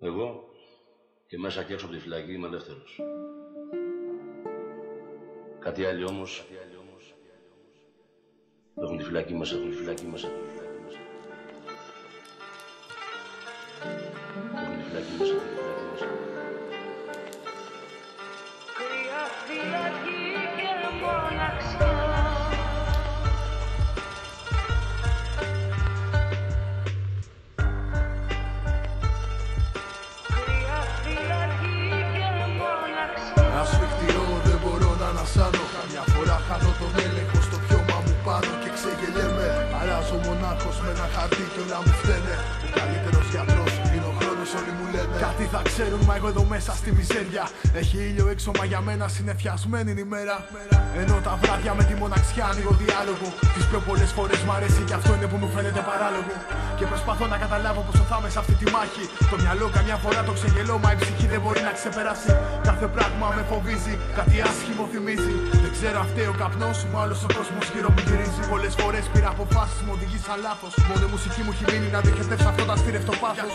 Εγώ και μέσα και έξω από τη φυλακή είμαι ελεύθερος. Κάτι άλλοι όμως έχουν τη φυλακή μέσα, έχουν τη φυλακή μέσα. Μοναξιά Ασφιχτιώ, δεν μπορώ να ανασάνω. Καμιά φορά χάνω τον έλεγχο στο πιώμα μου πάνω και ξεγελιέμαι. Αλλάζω μονάχος με ένα χαρτί και όλα μου φταίνε. Ο καλύτερος γιατρός είναι ο χρόνος όλοι μου λένε Κάτι θα ξέρουν μα εγώ εδώ μέσα στη μιζέρια. Έχει ήλιο έξω μα για μένα συνεφιασμένη είναι η μέρα. Ενώ τα βράδια με τη μοναξιά ανοίγω διάλογο. Τις πιο πολλές φορές μ' αρέσει και αυτό είναι που μου φαίνεται παράλογο. Και προσπαθώ να καταλάβω πόσο θα είμαι σε αυτή τη μάχη. Το μυαλό καμιά φορά το ξεγελώ μα η ψυχή δεν μπορεί να ξεπεράσει. Κάθε πράγμα με φοβίζει, κάτι άσχημο θυμίζει. Δεν ξέρω αν φταίει ο καπνός μου, άλλος ο κόσμος γύρω μου γυρίζει. Πολλές φορές πήρα αποφάσεις, μου οδηγήσαν λάθος. Μόνο η μουσική μου έχει μείνει να διοχετεύσω αυτό το αστήρευτο πάθος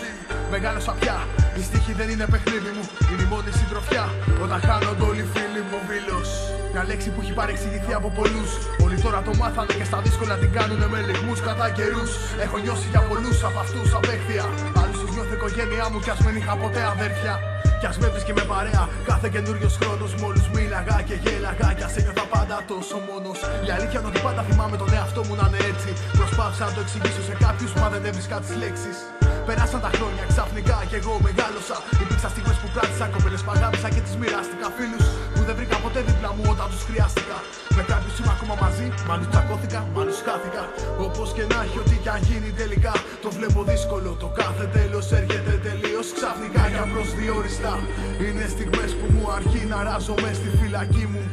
Μεγάλωσα πια, η στίχη δεν είναι παιχνίδι μου Είναι η μόνη συντροφιά, όταν χάνονται όλοι οι φίλοι μου βίλος μια λέξη που έχει παρεξηγηθεί από πολλούς. Όλοι τώρα το μάθανε και στα δύσκολα την κάνουνε με λιγμούς κατά καιρούς. Έχω νιώσει για πολλούς από αυτούς απέχθεια. Άλλους τους νιώθω οικογένειά μου κι ας μην είχα ποτέ αδέρφια. Κι ας με βρίσκε με παρέα κάθε καινούριος χρόνος. Με όλους μίλαγα και γέλαγα κι ας ένιωθα πάντα τόσο μόνος. Η αλήθεια είναι ότι πάντα θυμάμαι τον εαυτό μου να είναι έτσι. Προσπάθησα να το εξηγήσω σε κάποιους, μα δεν έβρισκα τις λέξεις. Περάσαν τα χρόνια ξαφνικά κι εγώ μεγάλωσα. Υπήρξαν στιγμές που πράτησα κοπέλες που αγάπησα και τις μοιράστηκα. Φίλους που δεν βρήκα ποτέ δίπλα μου όταν τους χρειάστηκα. Με κάποιους είμαι ακόμα μαζί, μ' άλλους τσακώθηκα, μ' άλλους χάθηκα. Όπως και να έχει, ό,τι κι αν γίνει τελικά. Το βλέπω δύσκολο, το κάθε τέλος έρχεται τελείως ξαφνικά για προσδιοριστά. Είναι στιγμές που μου αρκεί να ράζω μες στη φυλακή μου.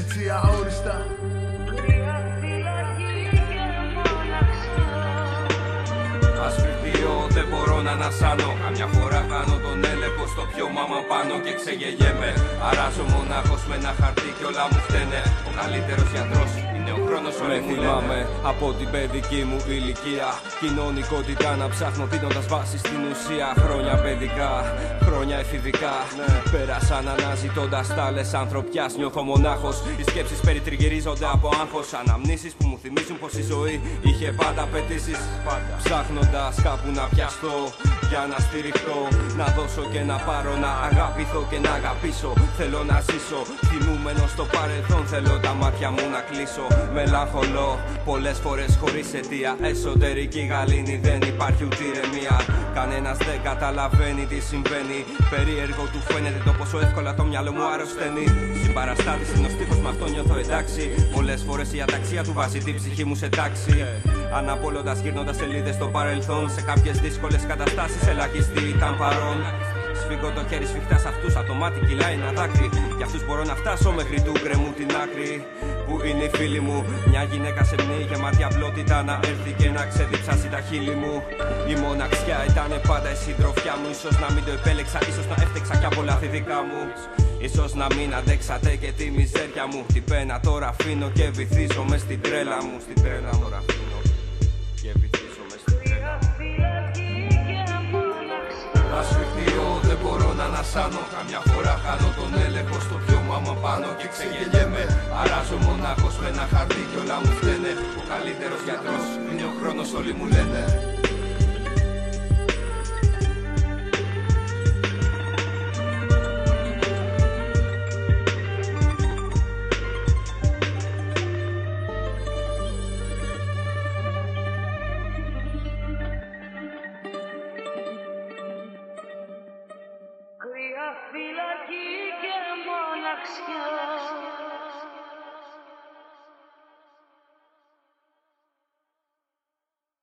Έτσι αόριστα. Ανασάνω. Καμιά φορά χάνω τον έλεγχο στο πιώμα μα πάνω και ξεγελιέμαι. Αράζω μονάχος με ένα χαρτί και όλα μου φταίνε. Ο καλύτερος γιατρός είναι ο χρόνος όλοι μου λένε. από την παιδική μου ηλικία. Κοινωνικότητα να ψάχνω δίνοντα βάση στην ουσία. Χρόνια παιδικά, χρόνια εφηβικά. Πέρασαν αναζητώντας τάλες ανθρωπιάς. Νιώθω μονάχος. Οι σκέψεις περιτριγυρίζονται από άγχος. Αναμνήσεις που μου θυμίζουν πως η ζωή είχε πάντα απαιτήσεις. Ψάχνοντας κάπου να πιαστώ για να στηριχτώ. Να δώσω και να πάρω, να αγαπηθώ και να αγαπήσω. Θέλω να ζήσω. Θυμούμενο στο παρελθόν θέλω τα μάτια μου να κλείσω. Μελαγχολώ πολλές φορές χωρίς αιτία. Εσωτερική γαλήνη δεν υπάρχει ούτε ηρεμία. Κανένας δεν καταλαβαίνει τι συμβαίνει. Περίεργο του φαίνεται το πόσο εύκολα το μυαλό μου αρρωσταίνει. Συμπαραστάτης είναι ο στίχος, με αυτό νιώθω εντάξει. Πολλές φορές η αταξία του βάζει την ψυχή μου σε τάξη. Αναπολώντα γύρνοντα σελίδες στο παρελθόν. Σε κάποιες δύσκολες καταστάσεις ελάχιστη ήταν παρόν. Σφίγγω το χέρι σφιχτά σε αυτούς, από το μάτι κυλάει ένα δάκρυ. Για αυτούς μπορώ να φτάσω μέχρι του γκρεμού την άκρη. Που είναι οι φίλοι μου, μια γυναίκα σε μνή γεμάτη απλότητα να έρθει και να ξεδιψάσει τα χείλη μου. Η μοναξιά ήταν πάντα η συντροφιά μου. σω να μην το επέλεξα, ίσως να έφτεξα κι από λάθη δικά μου. Ίσως να μην αντέξατε και τη μιζέρια μου. Την πένα τώρα αφήνω και βυθίζω μες στην τρέλα μου. Στην τρέλα τώρα αφήνω μπορώ να ανασάνω Καμιά φορά χάνω τον έλεγχο στο πιώμα μου πάνω και ξεγελιέμαι. Αράζω μονάχος με ένα χαρτί και όλα μου φταίνε. Ο καλύτερος γιατρός είναι ο χρόνος όλοι μου λένε obscure.